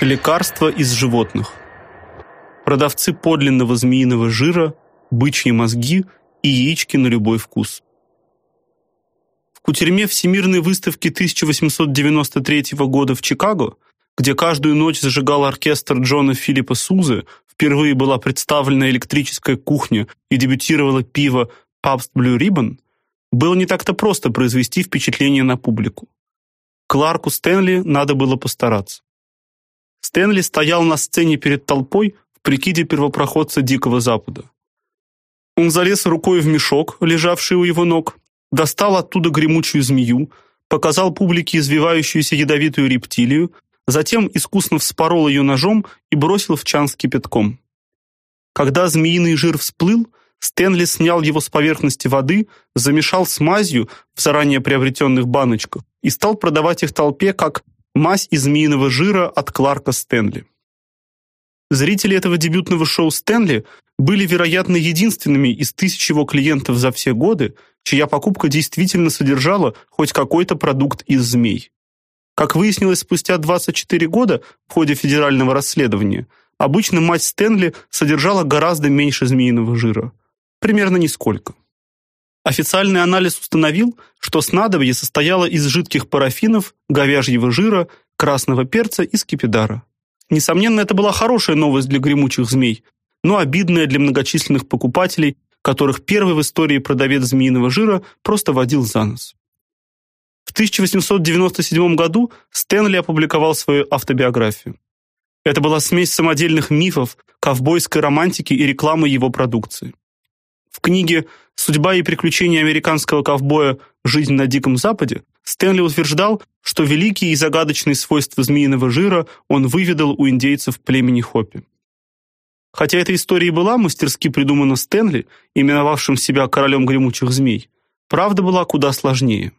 Лекарства из животных. Продавцы подлинного змеиного жира, бычьи мозги и яички на любой вкус. В кутерьме Всемирной выставки 1893 года в Чикаго, где каждую ночь зажигал оркестр Джона Филиппа Сузы, впервые была представлена электрическая кухня и дебютировало пиво Pabst Blue Ribbon, было не так-то просто произвести впечатление на публику. Кларку Стэнли надо было постараться. Стэнли стоял на сцене перед толпой в прикиде первопроходца Дикого Запада. Он залез рукой в мешок, лежавший у его ног, достал оттуда гремучую змею, показал публике извивающуюся ядовитую рептилию, затем искусно вспорол ее ножом и бросил в чан с кипятком. Когда змеиный жир всплыл, Стэнли снял его с поверхности воды, замешал с мазью в заранее приобретенных баночках и стал продавать их толпе как Мазь из змеиного жира от Кларка Стэнли. Зрители этого дебютного шоу Стэнли были, вероятно, единственными из тысяч его клиентов за все годы, чья покупка действительно содержала хоть какой-то продукт из змей. Как выяснилось спустя 24 года в ходе федерального расследования, обычно мазь Стэнли содержала гораздо меньше змеиного жира. Примерно нисколько. Официальный анализ установил, что снадобье состояло из жидких парафинов, говяжьего жира, красного перца и скипидара. Несомненно, это была хорошая новость для гремучих змей, но обидная для многочисленных покупателей, которых первый в истории продавец змеиного жира просто водил за нос. В 1897 году Стэнли опубликовал свою автобиографию. Это была смесь самодельных мифов, ковбойской романтики и рекламы его продукции. В книге Судьба и приключения американского ковбоя Жизнь на диком западе Стэнли утверждал, что великие и загадочные свойства змеиного жира он выведал у индейцев племени Хопи. Хотя эта история и была мастерски придумана Стэнли, именовавшим себя королем гремучих змей, правда была куда сложнее.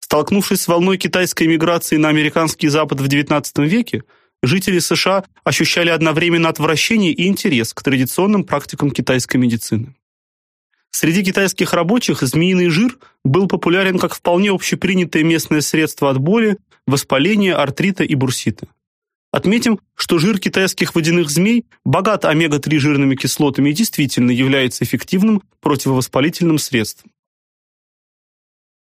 Столкнувшись с волной китайской миграции на американский запад в XIX веке, жители США ощущали одновременно отвращение и интерес к традиционным практикам китайской медицины. Среди китайских рабочих змеиный жир был популярен как вполне общепринятое местное средство от боли, воспаления, артрита и бурсита. Отметим, что жир китайских водяных змей богат омега-3 жирными кислотами и действительно является эффективным противовоспалительным средством.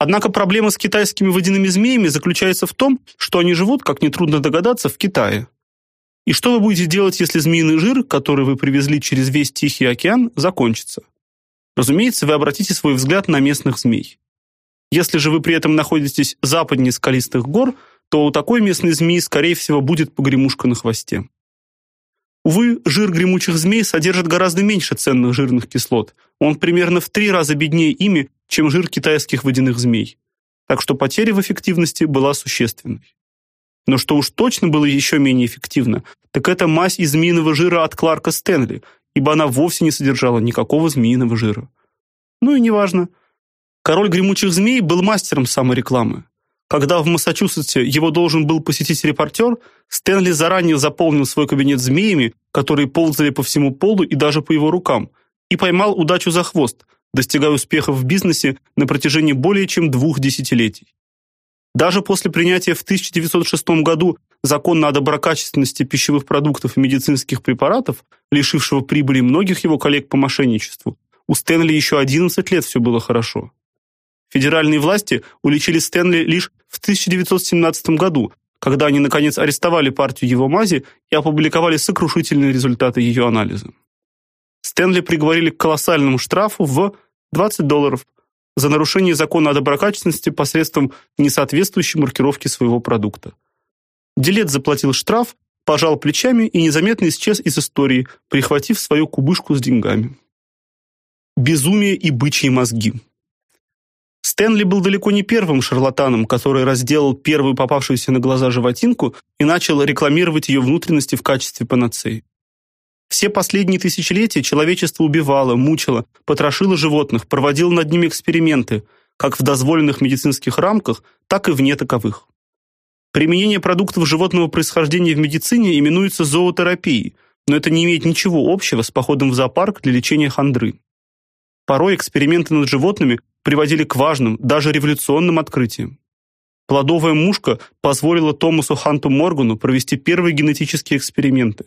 Однако проблема с китайскими водяными змеями заключается в том, что они живут, как нетрудно догадаться, в Китае. И что вы будете делать, если змеиный жир, который вы привезли через весь Тихий океан, закончится? Разумеется, вы обратите свой взгляд на местных змей. Если же вы при этом находитесь западнее скалистых гор, то у такой местной змеи, скорее всего, будет погремушка на хвосте. Увы, жир гремучих змей содержит гораздо меньше ценных жирных кислот. Он примерно в три раза беднее ими, чем жир китайских водяных змей. Так что потеря в эффективности была существенной. Но что уж точно было еще менее эффективно, так это мазь из змеиного жира от Кларка Стэнли, ибо она вовсе не содержала никакого змеиного жира. Ну и неважно. Король гремучих змей был мастером саморекламы. Когда в Массачусетсе его должен был посетить репортер, Стэнли заранее заполнил свой кабинет змеями, которые ползали по всему полу и даже по его рукам, и поймал удачу за хвост, достигая успехов в бизнесе на протяжении более чем двух десятилетий. Даже после принятия в 1906 году закона о доброкачественности пищевых продуктов и медицинских препаратов, лишившего прибыли многих его коллег по мошенничеству, у Стэнли еще 11 лет все было хорошо. Федеральные власти уличили Стэнли лишь в 1917 году, когда они наконец арестовали партию его мази и опубликовали сокрушительные результаты ее анализа. Стэнли приговорили к колоссальному штрафу в 20 долларов за нарушение закона о доброкачественности посредством несоответствующей маркировки своего продукта. Делец заплатил штраф, пожал плечами и незаметно исчез из истории, прихватив свою кубышку с деньгами. Безумие и бычьи мозги. Стэнли был далеко не первым шарлатаном, который разделал первую попавшуюся на глаза животинку и начал рекламировать ее внутренности в качестве панацеи. Все последние тысячелетия человечество убивало, мучило, потрошило животных, проводило над ними эксперименты, как в дозволенных медицинских рамках, так и вне таковых. Применение продуктов животного происхождения в медицине именуется зоотерапией, но это не имеет ничего общего с походом в зоопарк для лечения хандры. Порой эксперименты над животными приводили к важным, даже революционным открытиям. плодовая мушка позволила Томасу Ханту Моргану провести первые генетические эксперименты.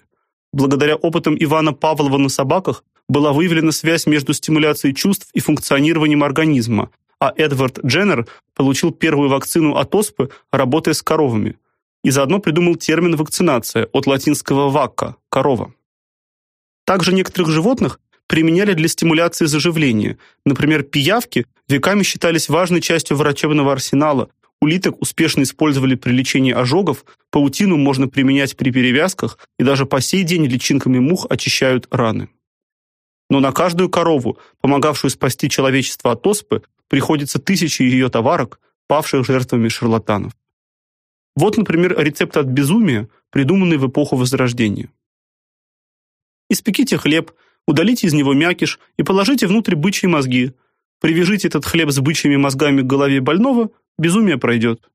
Благодаря опытам Ивана Павлова на собаках была выявлена связь между стимуляцией чувств и функционированием организма, а Эдвард Дженнер получил первую вакцину от оспы, работая с коровами, и заодно придумал термин вакцинация от латинского vacca корова. Также некоторых животных применяли для стимуляции заживления. Например, пиявки веками считались важной частью врачебного арсенала. Улиток успешно использовали при лечении ожогов, паутину можно применять при перевязках, и даже по сей день личинками мух очищают раны. Но на каждую корову, помогавшую спасти человечество от оспы, приходится тысячи ее товарок, павших жертвами шарлатанов. Вот, например, рецепт от безумия, придуманный в эпоху Возрождения. Испеките хлеб, удалите из него мякиш и положите внутрь бычьи мозги. Привяжите этот хлеб с бычьими мозгами к голове больного, безумие пройдет.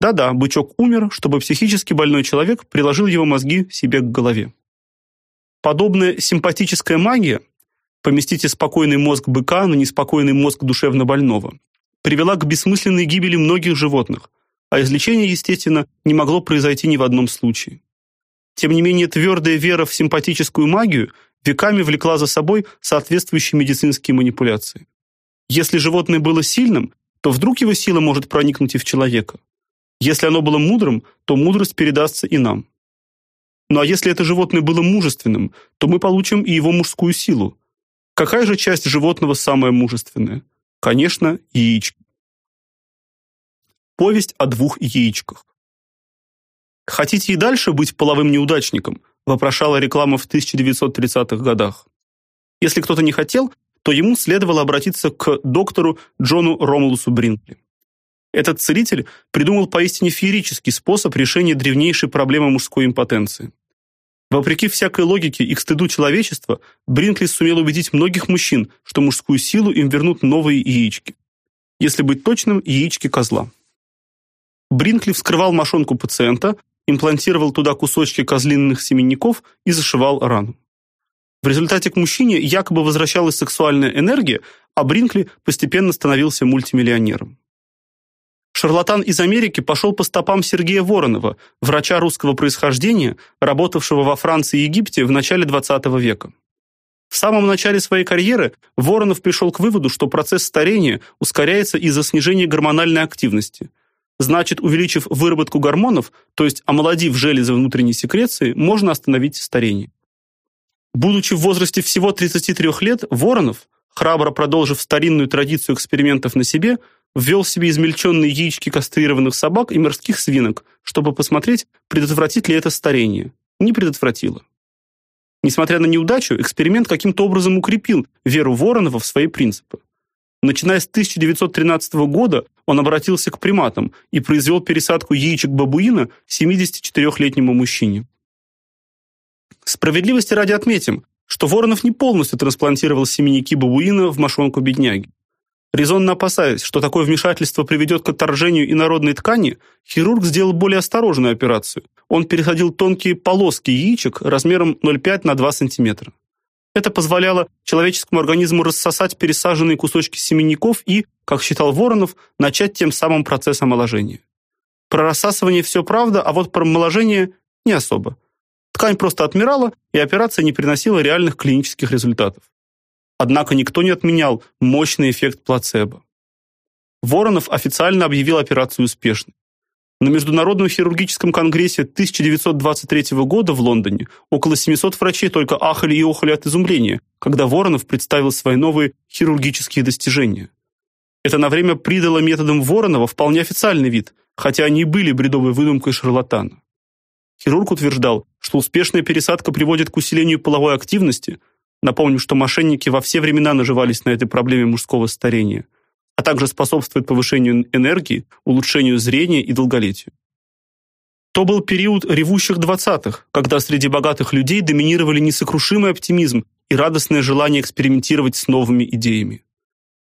Да-да, бычок умер, чтобы психически больной человек приложил его мозги себе к голове. Подобная симпатическая магия поместите спокойный мозг быка на неспокойный мозг душевно больного привела к бессмысленной гибели многих животных, а излечение, естественно, не могло произойти ни в одном случае. Тем не менее, твердая вера в симпатическую магию веками влекла за собой соответствующие медицинские манипуляции. Если животное было сильным, то вдруг его сила может проникнуть и в человека. Если оно было мудрым, то мудрость передастся и нам. Ну а если это животное было мужественным, то мы получим и его мужскую силу. Какая же часть животного самая мужественная? Конечно, яички. Повесть о двух яичках. Хотите и дальше быть половым неудачником? вопрошала реклама в 1930-х годах. Если кто-то не хотел, то ему следовало обратиться к доктору Джону Ромулусу Бринкли. Этот целитель придумал поистине феерический способ решения древнейшей проблемы мужской импотенции. Вопреки всякой логике и к стыду человечества, Бринкли сумел убедить многих мужчин, что мужскую силу им вернут новые яички. Если быть точным, яички козла. Бринкли вскрывал мошонку пациента, имплантировал туда кусочки козлиных семенников и зашивал рану. В результате к мужчине якобы возвращалась сексуальная энергия, а Бринкли постепенно становился мультимиллионером. Шарлатан из Америки пошел по стопам Сергея Воронова, врача русского происхождения, работавшего во Франции и Египте в начале XX века. В самом начале своей карьеры Воронов пришел к выводу, что процесс старения ускоряется из-за снижения гормональной активности. Значит, увеличив выработку гормонов, то есть омолодив железы внутренней секреции, можно остановить старение. Будучи в возрасте всего 33 лет, Воронов, храбро продолжив старинную традицию экспериментов на себе, ввел себе измельченные яички кастрированных собак и морских свинок, чтобы посмотреть, предотвратит ли это старение. Не предотвратило. Несмотря на неудачу, эксперимент каким-то образом укрепил веру Воронова в свои принципы. Начиная с 1913 года он обратился к приматам и произвел пересадку яичек бабуина 74-летнему мужчине. Справедливости ради отметим, что Воронов не полностью трансплантировал семенники бабуина в мошонку бедняги. Резонно опасаясь, что такое вмешательство приведет к отторжению инородной ткани, хирург сделал более осторожную операцию. Он пересадил тонкие полоски яичек размером 0,5 на 2 см. Это позволяло человеческому организму рассосать пересаженные кусочки семенников и, как считал Воронов, начать тем самым процесс омоложения. Про рассасывание все правда, а вот про омоложение не особо. Ткань просто отмирала, и операция не приносила реальных клинических результатов. Однако никто не отменял мощный эффект плацебо. Воронов официально объявил операцию успешной. На Международном хирургическом конгрессе 1923 года в Лондоне около 700 врачей только ахали и охали от изумления, когда Воронов представил свои новые хирургические достижения. Это на время придало методам Воронова вполне официальный вид, хотя они и были бредовой выдумкой шарлатана. Хирург утверждал, что успешная пересадка приводит к усилению половой активности – Напомним, что мошенники во все времена наживались на этой проблеме мужского старения, а также способствует повышению энергии, улучшению зрения и долголетию. То был период ревущих двадцатых, когда среди богатых людей доминировали несокрушимый оптимизм и радостное желание экспериментировать с новыми идеями.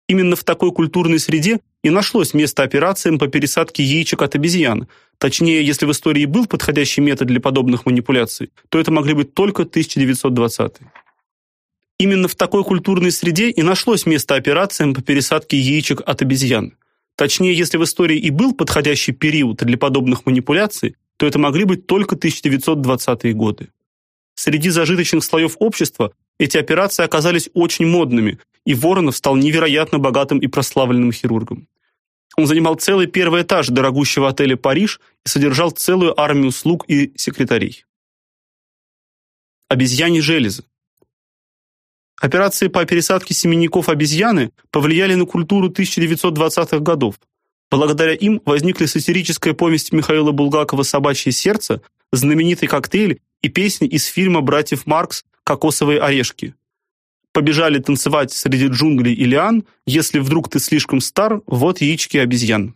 Именно в такой культурной среде и нашлось место операциям по пересадке яичек от обезьян. Точнее, если в истории был подходящий метод для подобных манипуляций, то это могли быть только 1920-е. Именно в такой культурной среде и нашлось место операциям по пересадке яичек от обезьян. Точнее, если в истории и был подходящий период для подобных манипуляций, то это могли быть только 1920-е годы. Среди зажиточных слоев общества эти операции оказались очень модными, и Воронов стал невероятно богатым и прославленным хирургом. Он занимал целый первый этаж дорогущего отеля Париж и содержал целую армию слуг и секретарей. Обезьяньи железы. Операции по пересадке семенников обезьяны повлияли на культуру 1920-х годов. Благодаря им возникли сатирическая повесть Михаила Булгакова «Собачье сердце», знаменитый коктейль и песни из фильма «Братьев Маркс. Кокосовые орешки». Побежали танцевать среди джунглей и лиан, если вдруг ты слишком стар, вот яички обезьян.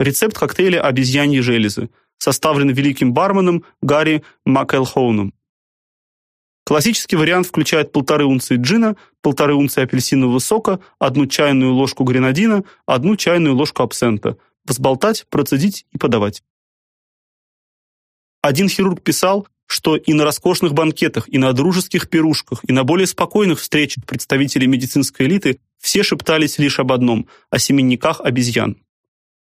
Рецепт коктейля обезьяньи железы составлен великим барменом Гарри Макэлхоуном. Классический вариант включает полторы унции джина, полторы унции апельсинового сока, одну чайную ложку гренадина, одну чайную ложку абсента. Взболтать, процедить и подавать. Один хирург писал, что и на роскошных банкетах, и на дружеских пирушках, и на более спокойных встречах представителей медицинской элиты все шептались лишь об одном о семенниках обезьян.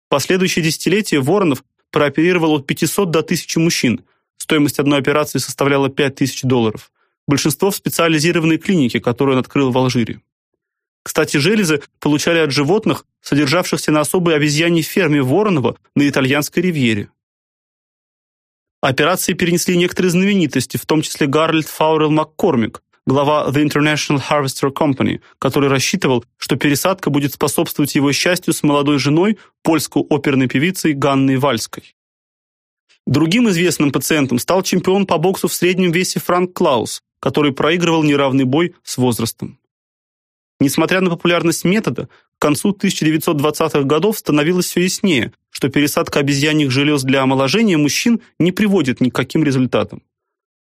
В последующие десятилетия Воронов прооперировал от 500 до 1000 мужчин. Стоимость одной операции составляла 5000 долларов большинство в специализированной клинике, которую он открыл в Алжире. Кстати, железы получали от животных, содержавшихся на особой обезьяньей ферме Воронова на итальянской ривьере. Операции перенесли некоторые знаменитости, в том числе Гарольд Фаурел Маккормик, глава The International Harvester Company, который рассчитывал, что пересадка будет способствовать его счастью с молодой женой, польской оперной певицей Ганной Вальской. Другим известным пациентом стал чемпион по боксу в среднем весе Франк Клаус, который проигрывал неравный бой с возрастом. Несмотря на популярность метода, к концу 1920-х годов становилось все яснее, что пересадка обезьяньих желез для омоложения мужчин не приводит ни к каким результатам.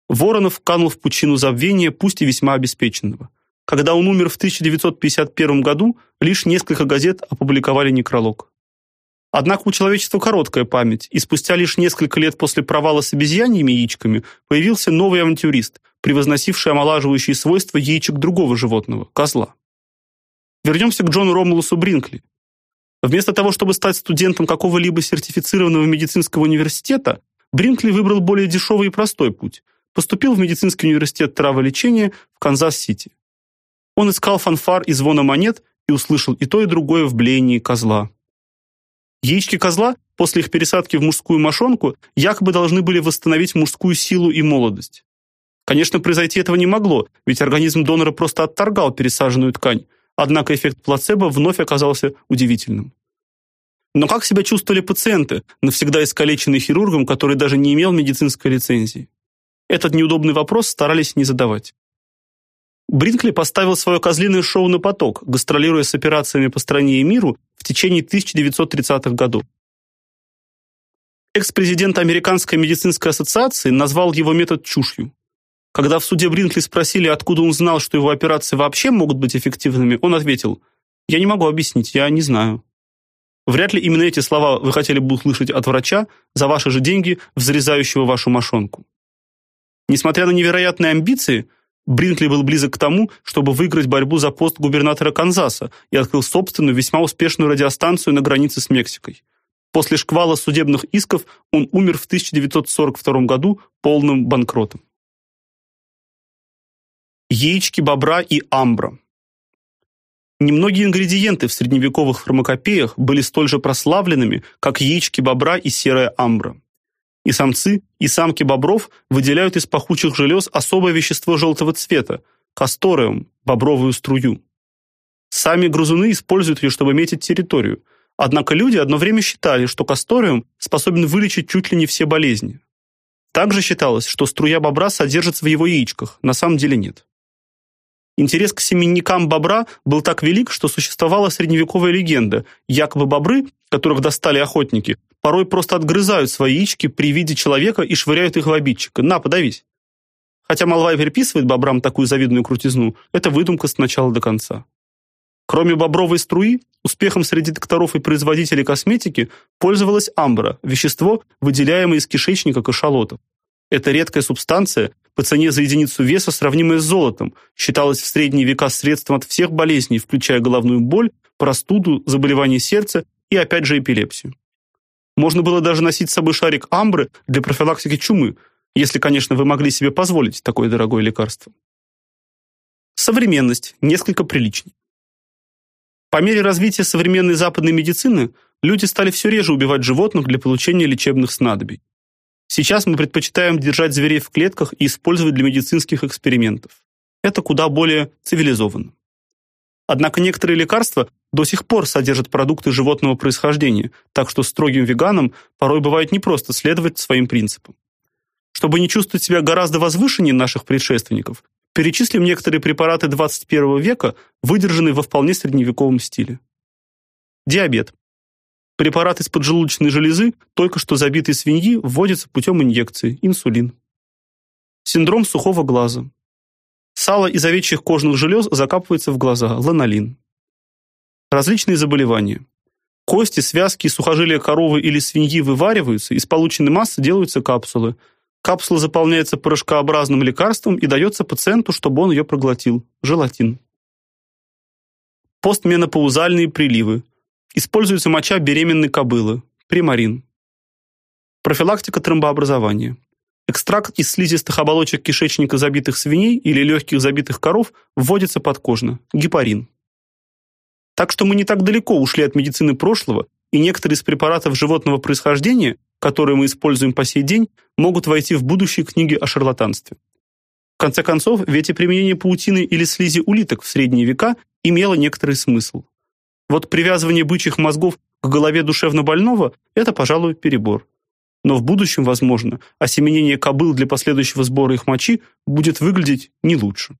Воронов канул в пучину забвения, пусть и весьма обеспеченного. Когда он умер в 1951 году, лишь несколько газет опубликовали некролог. Однако у человечества короткая память, и спустя лишь несколько лет после провала с обезьяньими яичками появился новый авантюрист, превозносивший омолаживающие свойства яичек другого животного козла. Вернемся к Джону Ромулусу Бринкли. Вместо того, чтобы стать студентом какого-либо сертифицированного медицинского университета, Бринкли выбрал более дешевый и простой путь. Поступил в медицинский университет траволечения в Канзас-Сити. Он искал фанфар и звона монет и услышал и то, и другое в блении козла. Яички козла после их пересадки в мужскую мошонку якобы должны были восстановить мужскую силу и молодость. Конечно, произойти этого не могло, ведь организм донора просто отторгал пересаженную ткань, однако эффект плацебо вновь оказался удивительным. Но как себя чувствовали пациенты, навсегда искалеченные хирургом, который даже не имел медицинской лицензии? Этот неудобный вопрос старались не задавать. Бринкли поставил свое козлиное шоу на поток, гастролируя с операциями по стране и миру в течение 1930-х годов. Экс-президент Американской медицинской ассоциации назвал его метод чушью. Когда в суде Бринкли спросили, откуда он знал, что его операции вообще могут быть эффективными, он ответил: "Я не могу объяснить, я не знаю". Вряд ли именно эти слова вы хотели бы услышать от врача за ваши же деньги, взрезающего вашу мошонку. Несмотря на невероятные амбиции, Бринкли был близок к тому, чтобы выиграть борьбу за пост губернатора Канзаса и открыл собственную весьма успешную радиостанцию на границе с Мексикой. После шквала судебных исков он умер в 1942 году полным банкротом. Яички бобра и амбра. Немногие ингредиенты в средневековых фармакопеях были столь же прославленными, как яички бобра и серая амбра. И самцы, и самки бобров выделяют из пахучих желез особое вещество желтого цвета касториум, бобровую струю. Сами грызуны используют ее, чтобы метить территорию. Однако люди одно время считали, что касториум способен вылечить чуть ли не все болезни. Также считалось, что струя бобра содержится в его яичках, на самом деле нет. Интерес к семенникам бобра был так велик, что существовала средневековая легенда, якобы бобры, которых достали охотники, порой просто отгрызают свои яички при виде человека и швыряют их в обидчика. На, подавись. Хотя молва и приписывает бобрам такую завидную крутизну, это выдумка с начала до конца. Кроме бобровой струи, успехом среди докторов и производителей косметики пользовалась амбра, вещество, выделяемое из кишечника кашалотов. Это редкая субстанция, по цене за единицу веса, сравнимая с золотом, считалась в средние века средством от всех болезней, включая головную боль, простуду, заболевания сердца и опять же эпилепсию. Можно было даже носить с собой шарик амбры для профилактики чумы, если, конечно, вы могли себе позволить такое дорогое лекарство. Современность несколько приличней. По мере развития современной западной медицины люди стали все реже убивать животных для получения лечебных снадобий. Сейчас мы предпочитаем держать зверей в клетках и использовать для медицинских экспериментов. Это куда более цивилизованно. Однако некоторые лекарства до сих пор содержат продукты животного происхождения, так что строгим веганам порой бывает непросто следовать своим принципам. Чтобы не чувствовать себя гораздо возвышеннее наших предшественников, перечислим некоторые препараты 21 века, выдержанные во вполне средневековом стиле. Диабет. Препарат из поджелудочной железы только что забитой свиньи вводится путем инъекции инсулин. Синдром сухого глаза. Сало из овечьих кожных желез закапывается в глаза ланолин. Различные заболевания. Кости, связки и сухожилия коровы или свиньи вывариваются, из полученной массы делаются капсулы. Капсула заполняется порошкообразным лекарством и дается пациенту, чтобы он ее проглотил. Желатин. Постменопаузальные приливы. Используется моча беременной кобылы, примарин. Профилактика тромбообразования. Экстракт из слизистых оболочек кишечника забитых свиней или легких забитых коров вводится подкожно, гепарин. Так что мы не так далеко ушли от медицины прошлого, и некоторые из препаратов животного происхождения, которые мы используем по сей день, могут войти в будущие книги о шарлатанстве. В конце концов, ведь и применение паутины или слизи улиток в средние века имело некоторый смысл. Вот привязывание бычьих мозгов к голове душевнобольного – это, пожалуй, перебор. Но в будущем, возможно, осеменение кобыл для последующего сбора их мочи будет выглядеть не лучше.